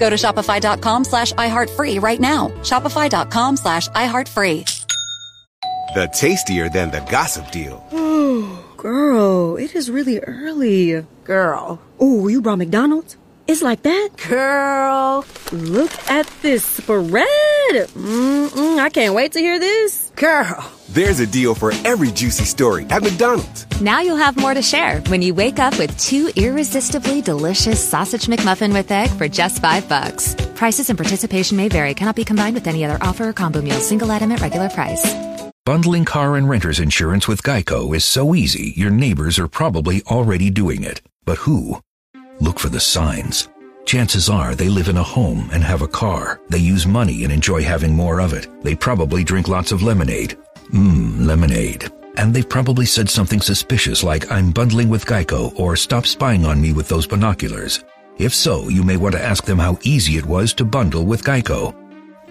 Go to shopify.com slash iHeartFree right now. Shopify.com slash iHeartFree. The tastier than the gossip deal. Ooh, girl, it is really early. Girl. Ooh, you brought McDonald's? It's like that? Girl. Look at this spread. Mm-mm, I can't wait to hear this. Girl. There's a deal for every juicy story at McDonald's. Now you'll have more to share when you wake up with two irresistibly delicious sausage McMuffin with egg for just five bucks. Prices and participation may vary. Cannot be combined with any other offer or combo meal. Single item at regular price. Bundling car and renter's insurance with Geico is so easy, your neighbors are probably already doing it. But who? Look for the signs. Chances are they live in a home and have a car. They use money and enjoy having more of it. They probably drink lots of lemonade. Mmm, lemonade. And they've probably said something suspicious like, I'm bundling with Geico or stop spying on me with those binoculars. If so, you may want to ask them how easy it was to bundle with Geico.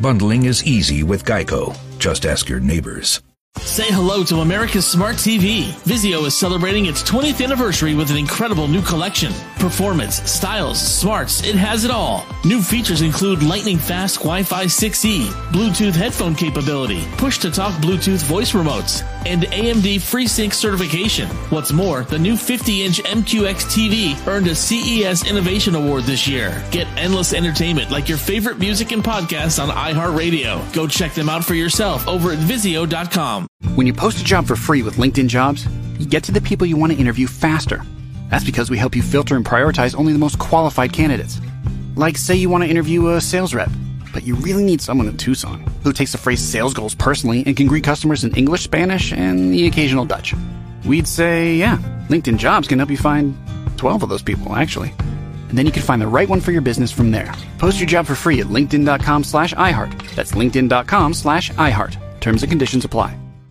Bundling is easy with Geico. Just ask your neighbors. Say hello to America's Smart TV. Vizio is celebrating its 20th anniversary with an incredible new collection. Performance, styles, smarts, it has it all. New features include lightning fast Wi-Fi 6E, Bluetooth headphone capability, push to talk Bluetooth voice remotes, and AMD FreeSync certification. What's more, the new 50-inch MQX TV earned a CES Innovation Award this year. Get endless entertainment like your favorite music and podcasts on iHeartRadio. Go check them out for yourself over at Vizio.com. When you post a job for free with LinkedIn Jobs, you get to the people you want to interview faster. That's because we help you filter and prioritize only the most qualified candidates. Like, say you want to interview a sales rep, but you really need someone in Tucson who takes the phrase sales goals personally and can greet customers in English, Spanish, and the occasional Dutch. We'd say, yeah, LinkedIn Jobs can help you find 12 of those people, actually. And then you can find the right one for your business from there. Post your job for free at linkedin.com slash iHeart. That's linkedin.com slash iHeart. Terms and conditions apply.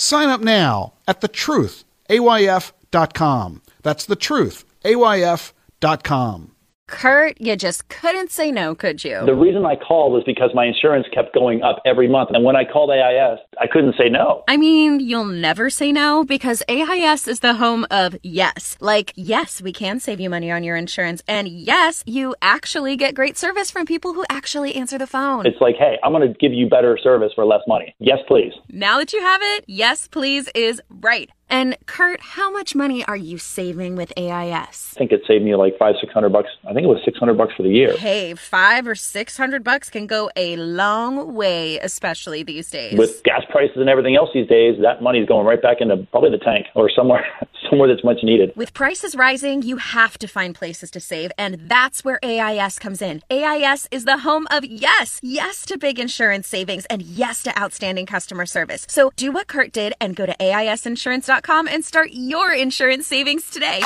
Sign up now at thetruthayf.com. That's thetruthayf.com. Kurt, you just couldn't say no, could you? The reason I called was because my insurance kept going up every month. And when I called AIS, I couldn't say no. I mean, you'll never say no because AIS is the home of yes. Like, yes, we can save you money on your insurance. And yes, you actually get great service from people who actually answer the phone. It's like, hey, I'm going to give you better service for less money. Yes, please. Now that you have it, yes, please is right. And Kurt, how much money are you saving with AIS? I think it saved me like five, six hundred bucks. I think it was six hundred bucks for the year. Hey, five or six hundred bucks can go a long way, especially these days. With gas prices and everything else these days, that money's going right back into probably the tank or somewhere somewhere that's much needed. With prices rising, you have to find places to save, and that's where AIS comes in. AIS is the home of yes, yes to big insurance savings and yes to outstanding customer service. So do what Kurt did and go to AISinsurance.com and start your insurance savings today.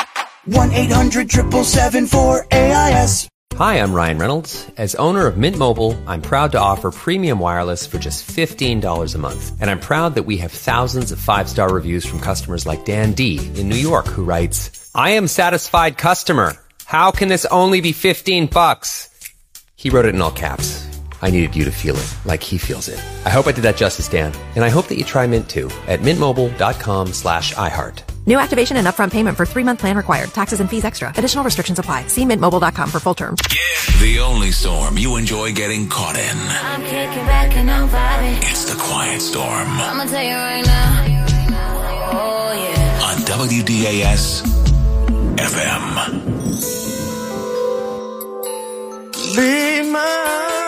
1 800 777 AIS. Hi, I'm Ryan Reynolds. As owner of Mint Mobile, I'm proud to offer premium wireless for just $15 a month. And I'm proud that we have thousands of five star reviews from customers like Dan D in New York, who writes, I am satisfied customer. How can this only be 15 bucks? He wrote it in all caps. I needed you to feel it like he feels it. I hope I did that justice, Dan. And I hope that you try Mint too at mintmobile.com slash iHeart. New activation and upfront payment for three month plan required. Taxes and fees extra. Additional restrictions apply. See mintmobile.com for full terms. The only storm you enjoy getting caught in. I'm kicking back and I'm vibing. It's the quiet storm I'ma tell you right now. Oh yeah. on WDAS FM. Be my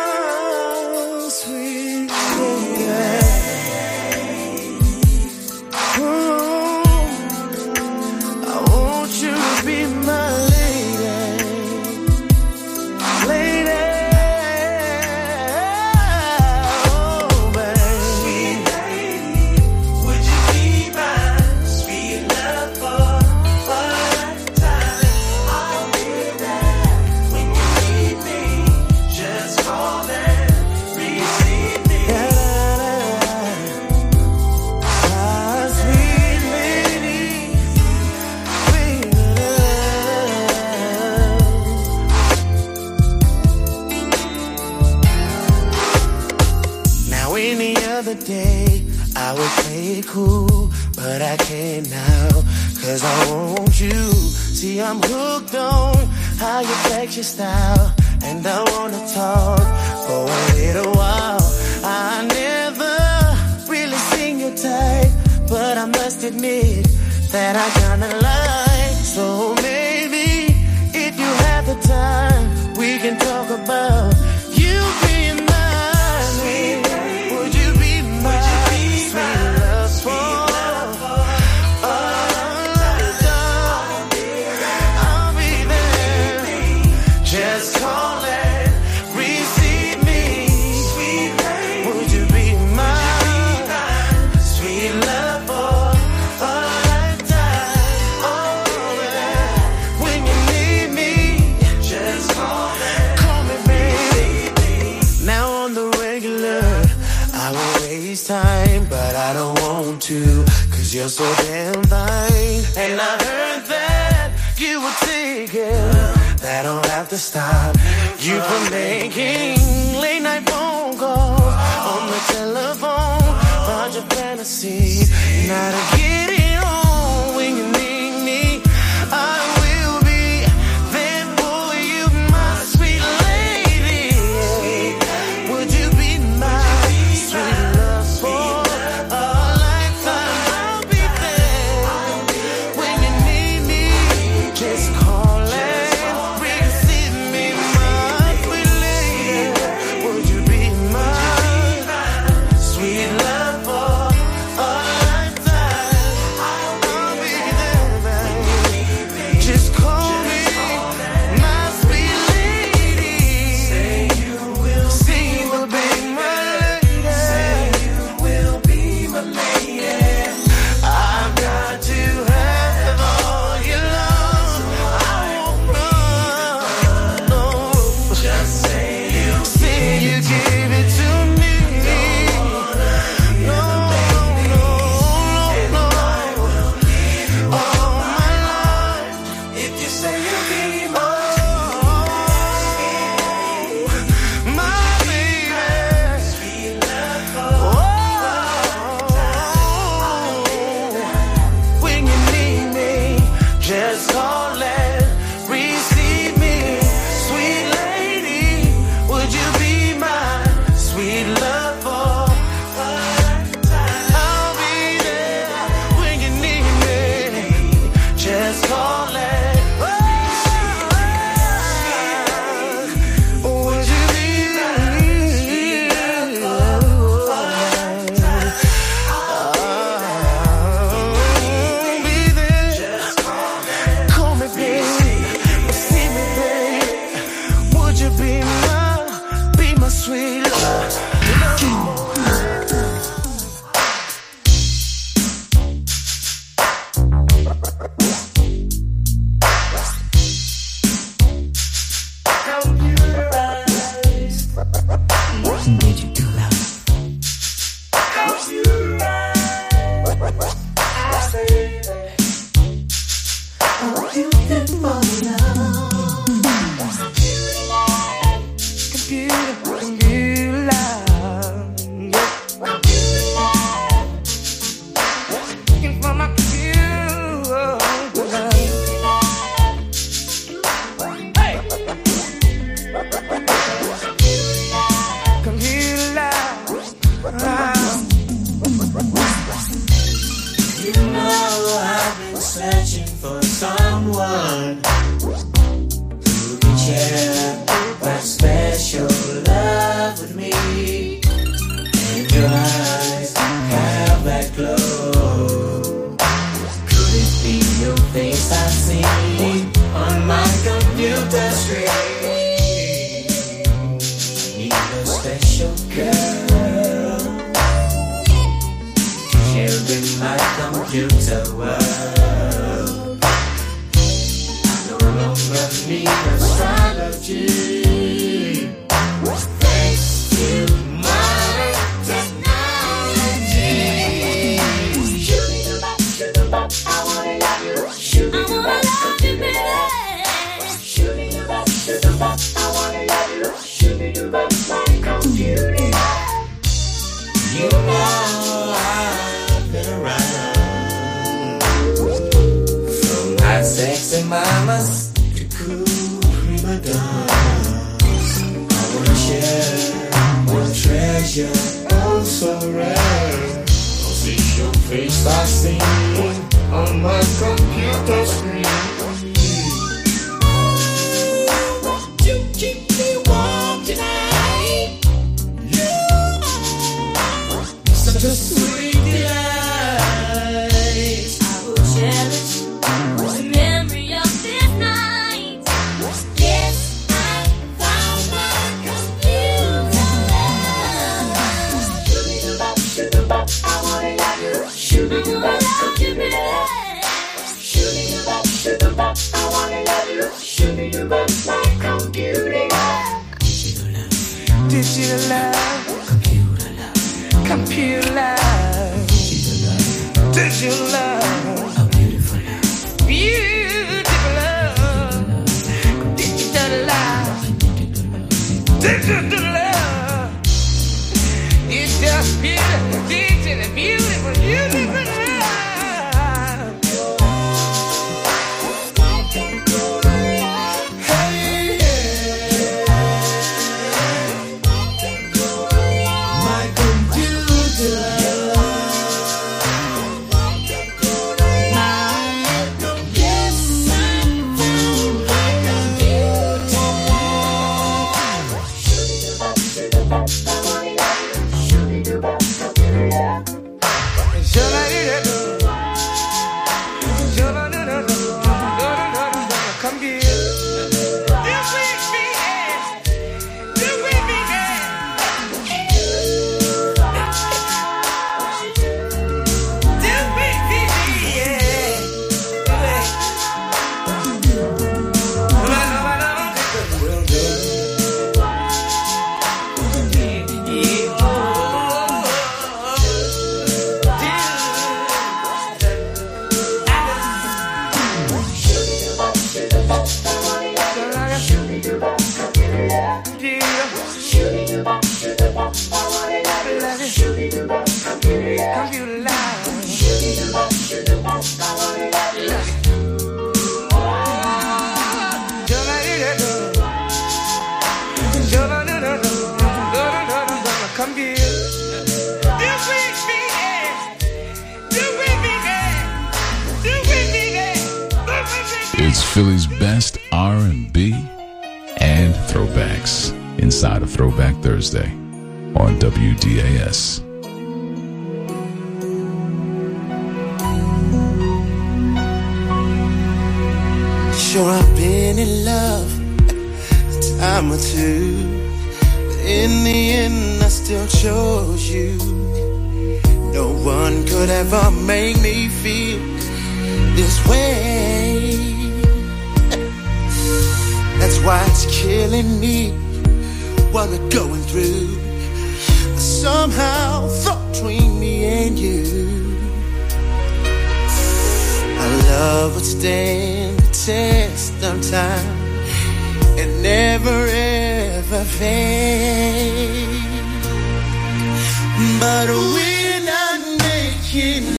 cool, but I can't now, cause I want you. See, I'm hooked on how you flex your style, and I wanna talk for a little while. I never really seen your type, but I must admit that I kinda like. Cause you're so damn fine. And I heard that you were taking That don't have to stop you from making late night phone calls on the telephone. Find your fantasy, now to one. Who can mamas to cool prima donnas. I wanna share one treasure oh so rare. Cause see your face I see on my computer screen. You keep me warm tonight. Such a sweet delight. Digital love, computer love, computer love, digital love, a beautiful love, beautiful love, digital love, digital love. It's just beautiful, Philly's best R&B and throwbacks inside of Throwback Thursday on WDAS. Sure, I've been in love a time or two, but in the end, I still chose you. No one could ever make me feel this way. Why it's killing me what we're going through. Somehow, thought between me and you. Our love would stand the test of time and never ever fade. But